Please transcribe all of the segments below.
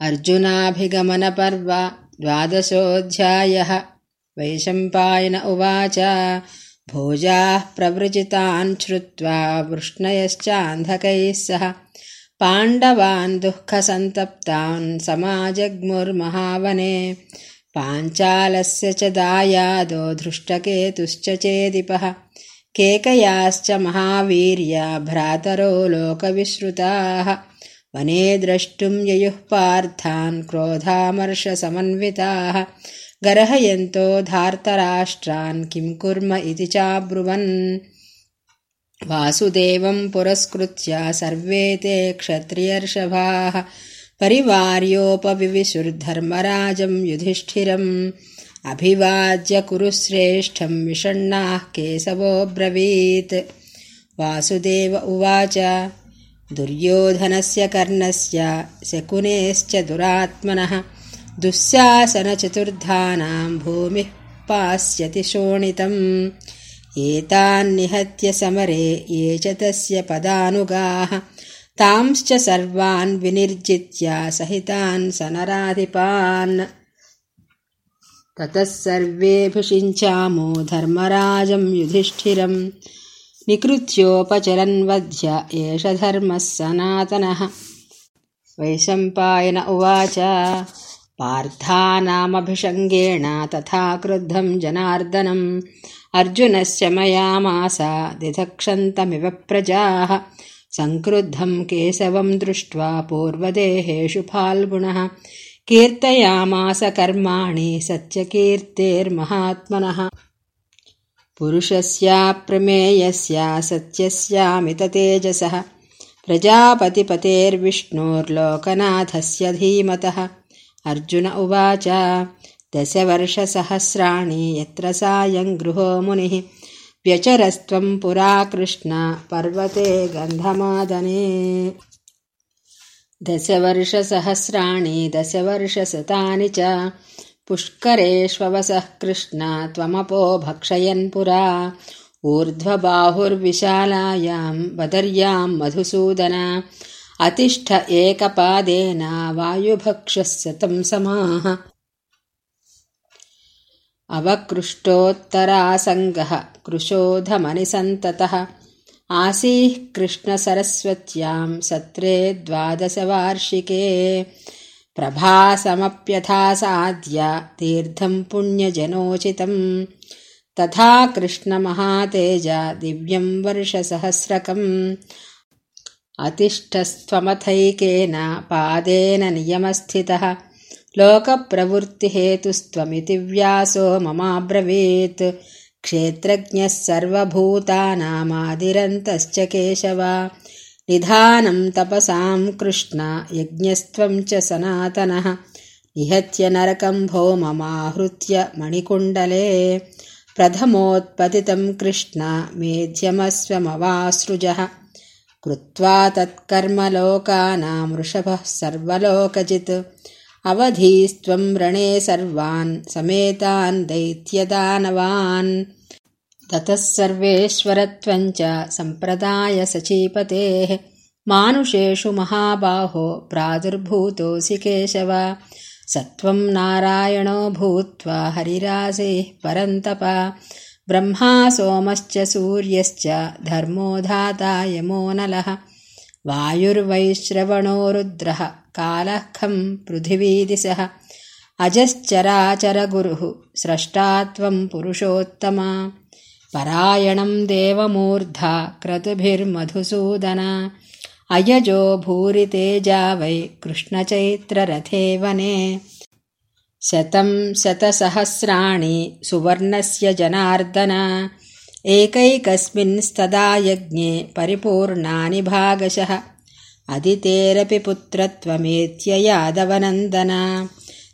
अर्जुनाभिगमनपर्व द्वादशोऽध्यायः। वैशम्पायन उवाच भोजाः प्रवृजितान् श्रुत्वा वृष्णयश्चान्धकैः सह पाण्डवान् दुःखसन्तप्तान् समाजग्मुर्महावने पाञ्चालस्य च दायादो धृष्टकेतुश्च चेदिपः। केकयाश्च महावीर्या भ्रातरो लोकविश्रुताः वने द्रष्टुम् ययुः पार्थान् क्रोधामर्षसमन्विताः। गर्हयन्तो धार्तराष्ट्रान् किम् कुर्म इति चाब्रुवन्। वासुदेवम् पुरस्कृत्य सर्वे ते क्षत्रियर्षभाः। परिवार्योपविविशुर्धर्मराजम् युधिष्ठिरम्। अभिवाज्य कुरुश्रेष्ठम् विषण्णाः केशवोऽब्रवीत्। वासुदेव उवाच दुर्योधनस्य कर्णस्य शकुनेश्च दुरात्मनः दुःशासनचतुर्धानाम् भूमिः पास्यति शोणितम्। एतान्निहत्य समरे ये च तस्य पदानुगाः। तांश्च सर्वान् विनिर्जित्य सहितान् सनराधिपान्। ततः सर्वेऽभिषिञ्चामो धर्मराजम् युधिष्ठिरम् निकृत्योपचरन्वध्य एष धर्मः सनातनः। वैशम्पायन उवाच पार्थानामभिषङ्गेण तथा क्रुद्धम् जनार्दनम्। अर्जुनस्य मयामास दिधक्षन्तमिव प्रजाः। सङ्क्रुद्धम् केशवम् दृष्ट्वा पूर्वदेहेषु फाल्गुणः। कीर्तयामास कर्माणि सत्यकीर्तेर्महात्मनः पुरुषस्याप्रमेयस्य सत्यस्यामिततेजसः प्रजापतिपतेर्विष्णोर्लोकनाथस्य धीमतः। अर्जुन उवाच दशवर्षसहस्राणि यत्र सायम् गृहो मुनिः। व्यचरस्त्वम् पुरा कृष्ण पर्वते गन्धमादने। दशवर्षसहस्राणि दशवर्षशतानि च पुष्करेष्वसः कृष्ण पुरा। ऊर्ध्वबाहुर्विशालायाम् बदर्याम् मधुसूदन। अतिष्ठ एकपादेन वायुभक्षः शतम् समाः। अवकृष्टोत्तरासङ्गः कृशोधमनिसन्ततः। आसीः कृष्णसरस्वत्याम् सत्रे द्वादशवार्षिके प्रभासमप्यथासाद्य तीर्थम् पुण्यजनोचितम्। तथा कृष्णमहातेज दिव्यम् वर्षसहस्रकम्। अतिष्ठस्त्वमथैकेन पादेन नियमस्थितः। लोकप्रवृत्तिहेतुस्त्वमिति व्यासो ममाब्रवीत्। क्षेत्रज्ञः सर्वभूतानामादिरन्तश्च केशव निधानम् तपसाम् कृष्ण यज्ञस्त्वम् च सनातनः। निहत्य नरकम् भो ममाहृत्य मणिकुण्डले। प्रथमोत्पतितम् कृष्ण मेध्यमस्वमवासृजः। कृत्वा तत्कर्मलोकानामृषभः सर्वलोकजित्। अवधीस्त्वम् रणे सर्वान् समेतान् दैत्यदानवान् ततः सर्वेश्वरत्वम् च सम्प्रदाय सचीपतेः। मानुषेषु महाबाहो प्रादुर्भूतोऽसि केशव। स त्वम् नारायणो भूत्वा हरिरासेः परन्तप। ब्रह्मा सोमश्च सूर्यश्च धर्मो धाता यमो नलः। वायुर्वैश्रवणो रुद्रः कालः खम् पृथिवीदिशः। अजश्चराचरगुरुः स्रष्टा त्वम् पुरुषोत्तमा परायणम् देवमूर्धा क्रतुभिर्मधुसूदन। अयजो भूरितेजा वै कृष्णचैत्ररथे वने। शतम् शतसहस्राणि सुवर्णस्य जनार्दन। एकैकस्मिंस्तदा यज्ञे परिपूर्णानि भागशः। अदितेरपि पुत्रत्वमेत्य यादवनन्दन।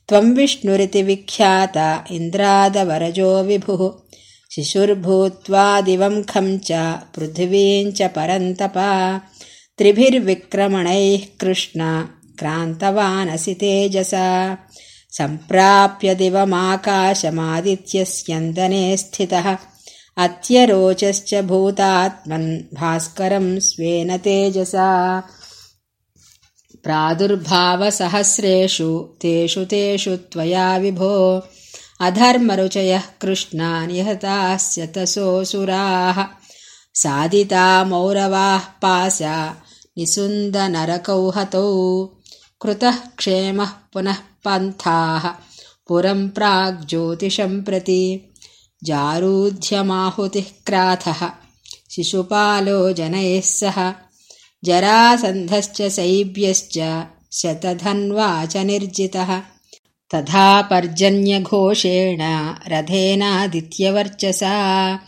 त्वम् विष्णुरिति विख्यात इन्द्रादवरजो विभुः शिशुर्भूत्वा दिवम् खम् च पृथिवीम् च परन्तप। त्रिभिर्विक्रमणैः कृष्ण क्रान्तवानसि तेजसा। सम्प्राप्य दिवमाकाशमादित्यस्यन्दने स्थितः। अत्यरोचश्च भूतात्मन् भास्करम् स्वेन तेजसा। प्रादुर्भावसहस्रेषु तेषु तेषु त्वया विभो अधर्मरुचयः कृष्णान्यहतास्य तसोऽसुराः साधिता मौरवाः पासा निसुन्दनरकौहतौ। कृतः क्षेमः पुनः पन्थाः। पुरम् प्राग्ज्योतिषम् प्रति जारूध्यमाहुतिः क्राथः। शिशुपालो जनैः सह जरासन्धश्च सैब्यश्च शतधन्वा च निर्जितः तथा पर्जन्यघोषेण रथेनादित्यवर्चसा।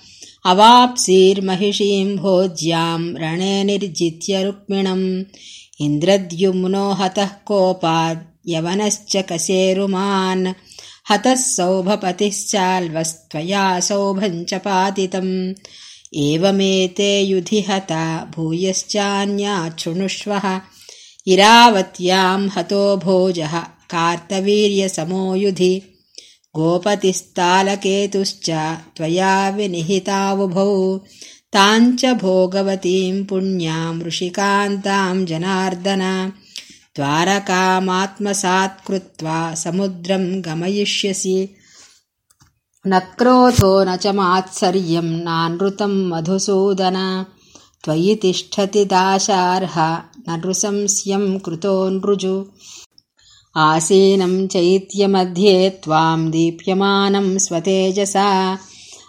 अवाप्सीर्महिषीम् भोज्याम् रणे निर्जित्य रुक्मिणम्। इन्द्रद्युम्नो हतः कोपाद् यवनश्च कसेरुमान्। हतः सौभपतिश्चाल्वस्त्वया सौभम् च पातितम्। एवमेते युधि हता भूयश्चान्याच्छृणुष्वः। इरावत्याम् हतो भोजः कार्तवीर्यसमो युधि गोपतिस्तालकेतुश्च त्वया विनिहितावुभौ। ताम् च भोगवतीम् पुण्याम् ऋषिकान्ताम् जनार्दन। द्वारकामात्मसात्कृत्वा समुद्रम् गमयिष्यसि। न क्रोधो न च मात्सर्यम् नानृतम् मधुसूदन। त्वयि तिष्ठति दाशार्ह न नृशंस्यम् कृतो नृजु आसीनम् चैत्यमध्ये त्वाम् दीप्यमानम् स्वतेजसा।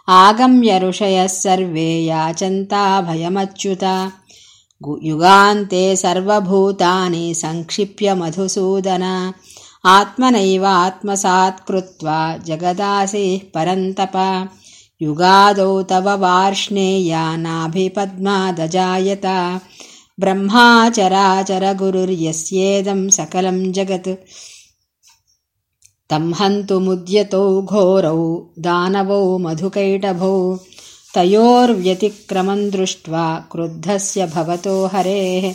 आगम्य ऋषयः सर्वे याचन्ता भयमच्युत। युगान्ते सर्वभूतानि सङ्क्षिप्य मधुसूदन। आत्मनैवात्मसात्कृत्वा जगदासीः परन्तप। युगादौ तव वार्ष्णेया नाभिपद्मादजायत ब्रह्माचराचरगुरुर्यस्येदम् सकलम् जगत्। तम् हन्तुमुद्यतौ घोरौ दानवौ मधुकैटभौ। तयोर्व्यतिक्रमम् दृष्ट्वा क्रुद्धस्य भवतो हरेः।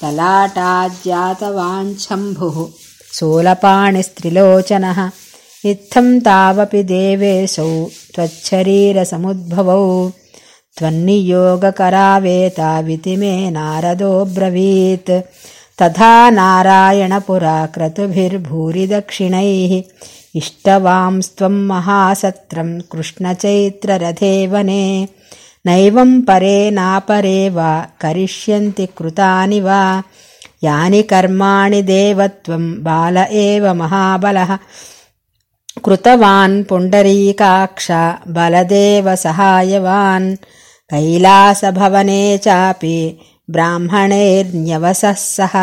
तलाटाज्जातवाञ्छम्भुः सोलपाणिस्त्रिलोचनः इत्थम् तावपि देवेशौ त्वच्छरीरसमुद्भवौ त्वन्नियोगकरावेताविति मे नारदोऽब्रवीत् तथा नारायणपुरा क्रतुभिर्भूरि दक्षिणैः इष्टवांस्त्वम् महासत्रम् कृष्णचैत्ररथे वने नैवम् परे नापरे वा करिष्यन्ति कृतानि वा। यानि कर्माणि देवत्वम् बाल एव महाबलः। कृतवान् पुण्डरीकाक्ष बलदेव सहायवान् कैलासभवने चापि ब्राह्मणैर्न्यवसः सः